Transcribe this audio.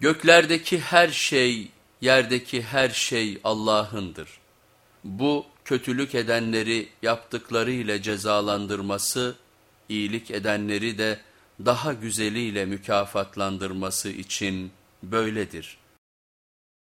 Göklerdeki her şey, yerdeki her şey Allah'ındır. Bu kötülük edenleri yaptıklarıyla cezalandırması, iyilik edenleri de daha güzeliyle mükafatlandırması için böyledir.''